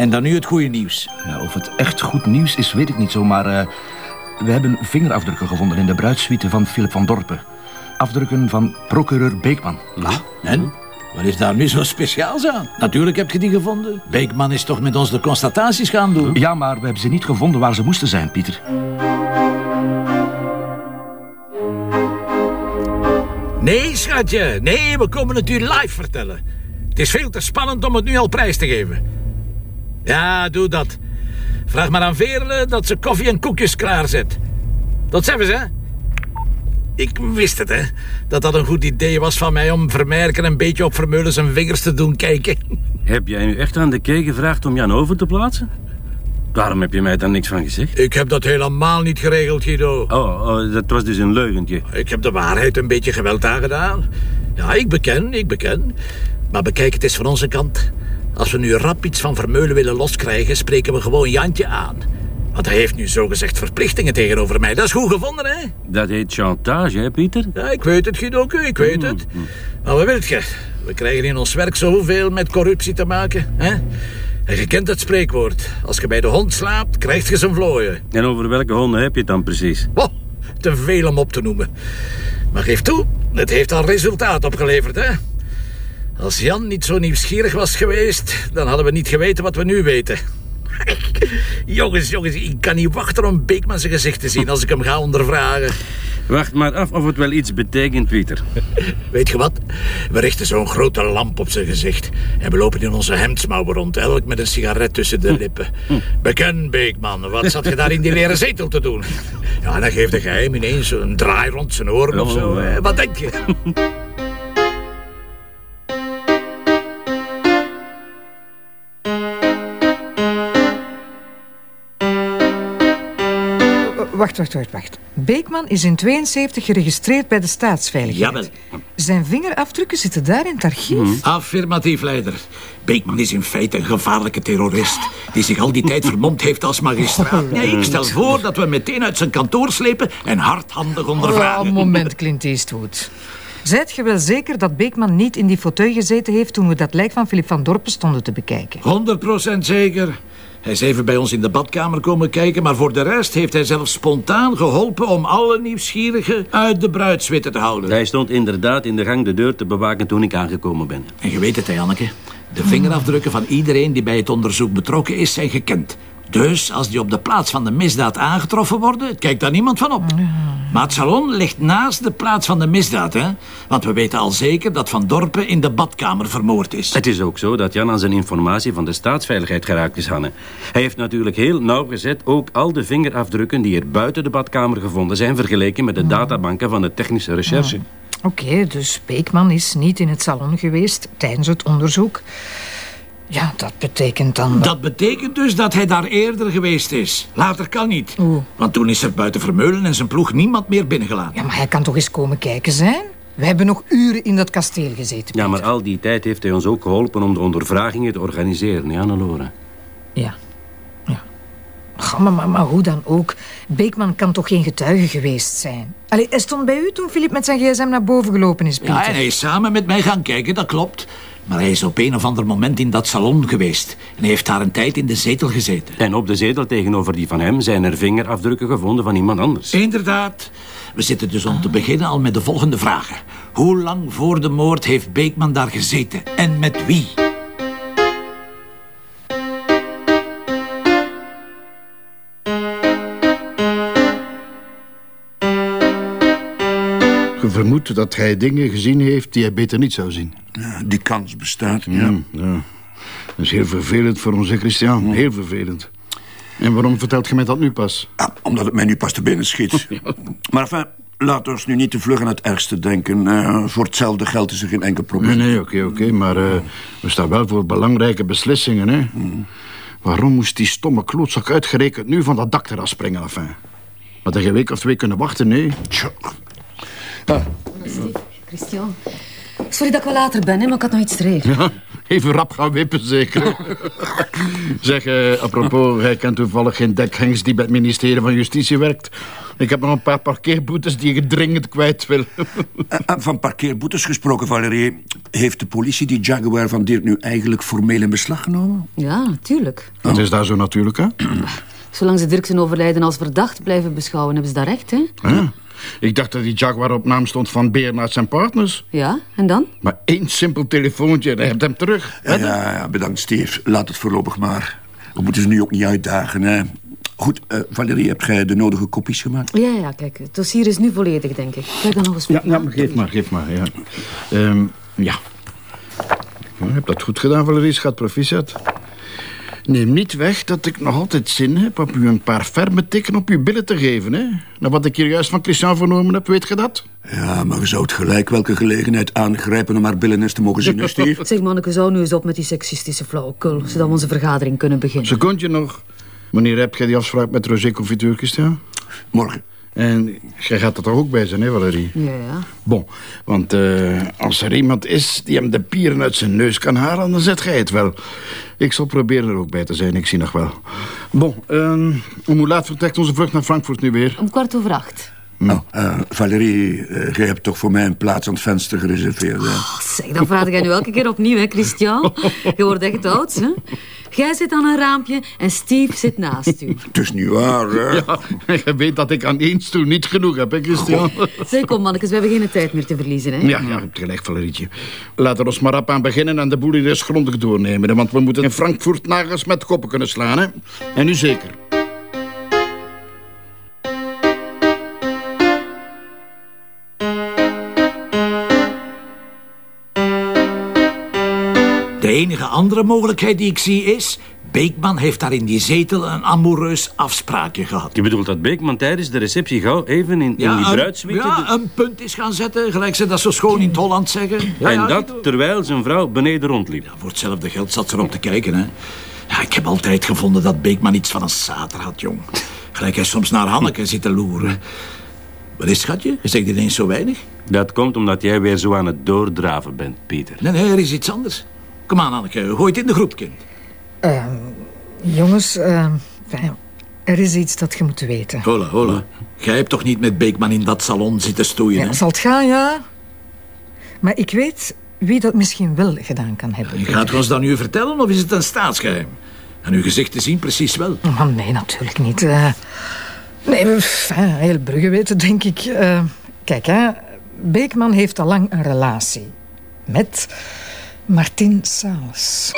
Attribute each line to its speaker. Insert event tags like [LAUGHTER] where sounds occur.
Speaker 1: En dan nu het goede nieuws.
Speaker 2: Ja, of het echt goed nieuws is, weet ik niet zo, maar... eh, we hebben vingerafdrukken gevonden in de bruidssuite van Philip van Dorpen. Afdrukken van procureur Beekman.
Speaker 1: Nou, en? Wat is daar nu zo speciaals aan? Natuurlijk heb je die gevonden. Beekman is toch met ons de constataties gaan doen?
Speaker 2: Ja, maar we hebben ze niet gevonden waar ze moesten zijn, Pieter.
Speaker 1: Nee, schatje. Nee, we komen het u live vertellen. Het is veel te spannend om het nu al prijs te geven. Ja, doe dat. Vraag maar aan Veerle dat ze koffie en koekjes klaarzet. Tot ziens, hè. Ik wist het, hè. Dat dat een goed idee was van mij om Vermerken een beetje op Vermeulen zijn vingers te doen kijken.
Speaker 3: Heb jij nu echt aan de kei gevraagd om Jan over te plaatsen? Waarom heb je mij daar niks van gezegd?
Speaker 1: Ik heb dat helemaal niet geregeld, Guido.
Speaker 3: Oh, oh, dat was dus een leugentje.
Speaker 1: Ik heb de waarheid een beetje geweld aangedaan. Ja, ik beken, ik beken. Maar bekijk het eens van onze kant. Als we nu rap iets van Vermeulen willen loskrijgen, spreken we gewoon Jantje aan. Want hij heeft nu zogezegd verplichtingen tegenover mij. Dat is goed gevonden, hè?
Speaker 3: Dat heet chantage, hè, Pieter?
Speaker 1: Ja, ik weet het, Guidoke, ik weet het. Maar wat wilt je? We krijgen in ons werk zoveel met corruptie te maken, hè? En je kent het spreekwoord. Als je bij de hond slaapt, krijg je zijn vlooien.
Speaker 3: En over welke honden heb je het dan precies?
Speaker 1: Oh, te veel om op te noemen. Maar geef toe, het heeft al resultaat opgeleverd, hè? Als Jan niet zo nieuwsgierig was geweest, dan hadden we niet geweten wat we nu weten. jongens, jongens, ik kan niet wachten om Beekman zijn gezicht te zien als ik hem ga ondervragen.
Speaker 3: Wacht maar af of het wel iets betekent, Pieter. [LAUGHS]
Speaker 1: Weet je wat? We richten zo'n grote lamp op zijn gezicht. En we lopen in onze hemdsmouwen rond, elk met een sigaret tussen de lippen. Beken, Beekman, wat zat je daar in die leren zetel te doen? [LAUGHS] Ja, dan geeft de geheim ineens een draai rond zijn oren of zo. hè. Wat denk je? [LAUGHS]
Speaker 4: Wacht, wacht, wacht, wacht. Beekman is in 72 geregistreerd bij de staatsveiligheid.
Speaker 1: Jawel.
Speaker 4: Zijn vingerafdrukken zitten daar in het archief.
Speaker 1: Affirmatief, leider. Beekman is in feite een gevaarlijke terrorist... die zich al die tijd vermomd heeft als magistraat. Nee, ik stel voor dat we meteen uit zijn kantoor slepen... en hardhandig
Speaker 4: Oh,
Speaker 1: ondervragen.
Speaker 4: moment, Clint Eastwood. Zijt je wel zeker dat Beekman niet in die fauteuil gezeten heeft... toen we dat lijk van Philip van Dorpen stonden te bekijken?
Speaker 1: 100% zeker. Hij is even bij ons in de badkamer komen kijken... maar voor de rest heeft hij zelfs spontaan geholpen... om alle nieuwsgierigen uit de bruidswitte te houden.
Speaker 3: Hij stond inderdaad in de gang de deur te bewaken toen ik aangekomen ben.
Speaker 1: En je weet het, hè, Janneke. De vingerafdrukken van iedereen die bij het onderzoek betrokken is, zijn gekend. Dus als die op de plaats van de misdaad aangetroffen worden, kijkt daar niemand van op. Maar het salon ligt naast de plaats van de misdaad, hè? Want we weten al zeker dat Van Dorpen in de badkamer vermoord is.
Speaker 3: Het is ook zo dat Jan aan zijn informatie van de staatsveiligheid geraakt is, Hanne. Hij heeft natuurlijk heel nauwgezet ook al de vingerafdrukken die er buiten de badkamer gevonden zijn... vergeleken met de databanken van de technische recherche.
Speaker 4: Oké, dus Beekman is niet in het salon geweest tijdens het onderzoek. Ja, dat betekent dan...
Speaker 1: Dat betekent dus dat hij daar eerder geweest is. Later kan niet.
Speaker 4: Oeh.
Speaker 1: Want toen is er buiten Vermeulen en zijn ploeg niemand meer binnengelaten.
Speaker 4: Ja, maar hij kan toch eens komen kijken zijn? We hebben nog uren in dat kasteel gezeten.
Speaker 3: Ja, maar al die tijd heeft hij ons ook geholpen om de ondervragingen te organiseren, ja, Annelore?
Speaker 4: Ja. Ja. Maar, maar, maar hoe dan ook? Beekman kan toch geen getuige geweest zijn? Allee, hij stond bij u toen Filip met zijn gsm naar boven gelopen is, Pieter.
Speaker 1: Ja, en hij is samen met mij gaan kijken, dat klopt. Maar hij is op een of ander moment in dat salon geweest. En hij heeft daar een tijd in de zetel gezeten.
Speaker 3: En op de zetel tegenover die van hem zijn er vingerafdrukken gevonden van iemand anders.
Speaker 1: Inderdaad. We zitten dus om te beginnen al met de volgende vragen. Hoe lang voor de moord heeft Beekman daar gezeten? En met wie?
Speaker 5: Je vermoedt dat hij dingen gezien heeft die hij beter niet zou zien.
Speaker 6: Ja, die kans bestaat, ja.
Speaker 5: Ja, ja. Dat is heel vervelend voor onze Christian. Heel vervelend. En waarom vertelt je mij dat nu pas?
Speaker 6: Ah, omdat het mij nu pas te binnen schiet. [LAUGHS] Maar enfin, laat ons nu niet te vlug aan het ergste denken. Eh, voor hetzelfde geld is er geen enkel probleem.
Speaker 5: Nee, nee, oké, oké. Maar eh, we staan wel voor belangrijke beslissingen, hè. Waarom moest die stomme klootzak uitgerekend nu van dat dakterras springen, enfin? Had hij een week of twee kunnen wachten, nee?
Speaker 6: Tja.
Speaker 7: Christian, Sorry dat ik wel later ben, hè, maar ik had nog iets te regelen.
Speaker 5: Ja, even rap gaan wippen, zeker. zeg, eh, apropos, jij kent toevallig geen dekhengst die bij het ministerie van Justitie werkt. Ik heb nog een paar parkeerboetes die je dringend kwijt wil.
Speaker 6: Eh, eh, Van parkeerboetes gesproken, Valerie. Heeft de politie die Jaguar van Dirk nu eigenlijk formeel in beslag genomen?
Speaker 7: Ja, natuurlijk.
Speaker 5: Dat is daar zo natuurlijk, hè?
Speaker 7: Zolang ze Dirk zijn overlijden als verdacht blijven beschouwen, hebben ze dat recht, hè?
Speaker 5: Ja. Ik dacht dat die Jaguar op naam stond van Beernaerts en Partners.
Speaker 7: Ja, en dan?
Speaker 5: Maar één simpel telefoontje en hij hebt hem terug.
Speaker 6: Ja, ja, ja, bedankt, Steve. Laat het voorlopig maar. We moeten ze nu ook niet uitdagen, hè. Goed, eh, Valerie, heb jij de nodige kopies gemaakt?
Speaker 7: Ja, ja, kijk, het dossier is nu volledig, denk ik. Kijk dan nog eens
Speaker 5: Ja, ja maar geef maar, geef maar. Ja. Ehm, ja. ja. Je hebt dat goed gedaan, Valerie. Schat, proficiat. Neem niet weg dat ik nog altijd zin heb op u een paar ferme tikken op uw billen te geven. Hè? Nou, wat ik hier juist van Christian vernomen heb, weet je dat?
Speaker 6: Ja, maar je zou het gelijk welke gelegenheid aangrijpen om haar billen eens te mogen zien, hè, [LAUGHS] Steve?
Speaker 7: Zeg, manneke, zou nu eens op met die seksistische flauwekul, zodat we onze vergadering kunnen beginnen.
Speaker 5: Secondje nog. Wanneer heb jij die afspraak met Roger Confiteur, Christian?
Speaker 6: Morgen.
Speaker 5: En jij gaat er toch ook bij zijn, hè, Valerie?
Speaker 7: Ja, ja.
Speaker 5: Bon, want eh, als er iemand is die hem de pieren uit zijn neus kan halen, dan zet jij het wel. Ik zal proberen er ook bij te zijn, ik zie nog wel. Bon, ehm, om hoe laat vertrekt onze vlucht naar Frankfurt nu weer?
Speaker 7: Om kwart over acht.
Speaker 6: Nou, eh, Valerie, eh, jij hebt toch voor mij een plaats aan het venster gereserveerd, hè?
Speaker 7: Oh, zeg, dan vraag jij nu elke keer opnieuw, hè, Christian? Je wordt echt oud, hè? Jij zit aan een raampje en Steve zit naast u. [LAUGHS]
Speaker 6: Het is niet waar, hè?
Speaker 5: Ja, je weet dat ik aan één stoel niet genoeg heb, hè, Christian?
Speaker 7: Zeg, kom, mannetjes, we hebben geen tijd meer te verliezen, hè?
Speaker 5: Ja, ja, je hebt gelijk, Valerietje. Laten we ons maar rap aan beginnen en de boel hier eens grondig doornemen. hè, Want we moeten in Frankfurt nagels met koppen kunnen slaan, hè? En nu zeker.
Speaker 1: Enige andere mogelijkheid die ik zie is... Beekman heeft daar in die zetel een amoureus afspraakje gehad.
Speaker 3: Je bedoelt dat Beekman tijdens de receptie gauw even in, in die
Speaker 1: een,
Speaker 3: bruidssuite...
Speaker 1: ja, een punt is gaan zetten, gelijk ze dat zo schoon in het Holland zeggen. Ja,
Speaker 3: en
Speaker 1: ja,
Speaker 3: dat terwijl zijn vrouw beneden rondliep.
Speaker 1: Voor hetzelfde geld zat ze erop te kijken, hè. Ja, ik heb altijd gevonden dat Beekman iets van een sater had, jong. Gelijk hij soms naar Hanneke zit te loeren. Wat is schatje? Je zegt ineens zo weinig?
Speaker 3: Dat komt omdat jij weer zo aan het doordraven bent, Pieter.
Speaker 1: Nee, nee, er is iets anders. Kom aan, Hanneke, gooi het in de groep, kind.
Speaker 4: Jongens, eh, fijn, er is iets dat je moet weten.
Speaker 1: Hola, hola. Jij hebt toch niet met Beekman in dat salon zitten stoeien, hè?
Speaker 4: Ja, zal het gaan, ja? Maar ik weet wie dat misschien wel gedaan kan hebben.
Speaker 1: Gaat ons dat nu vertellen of is het een staatsgeheim? En uw gezicht te zien precies wel.
Speaker 4: Oh, nee, natuurlijk niet. Eh, nee, heel Brugge weten, denk ik. Eh, kijk, hè, Beekman heeft al lang een relatie met Martin Salas.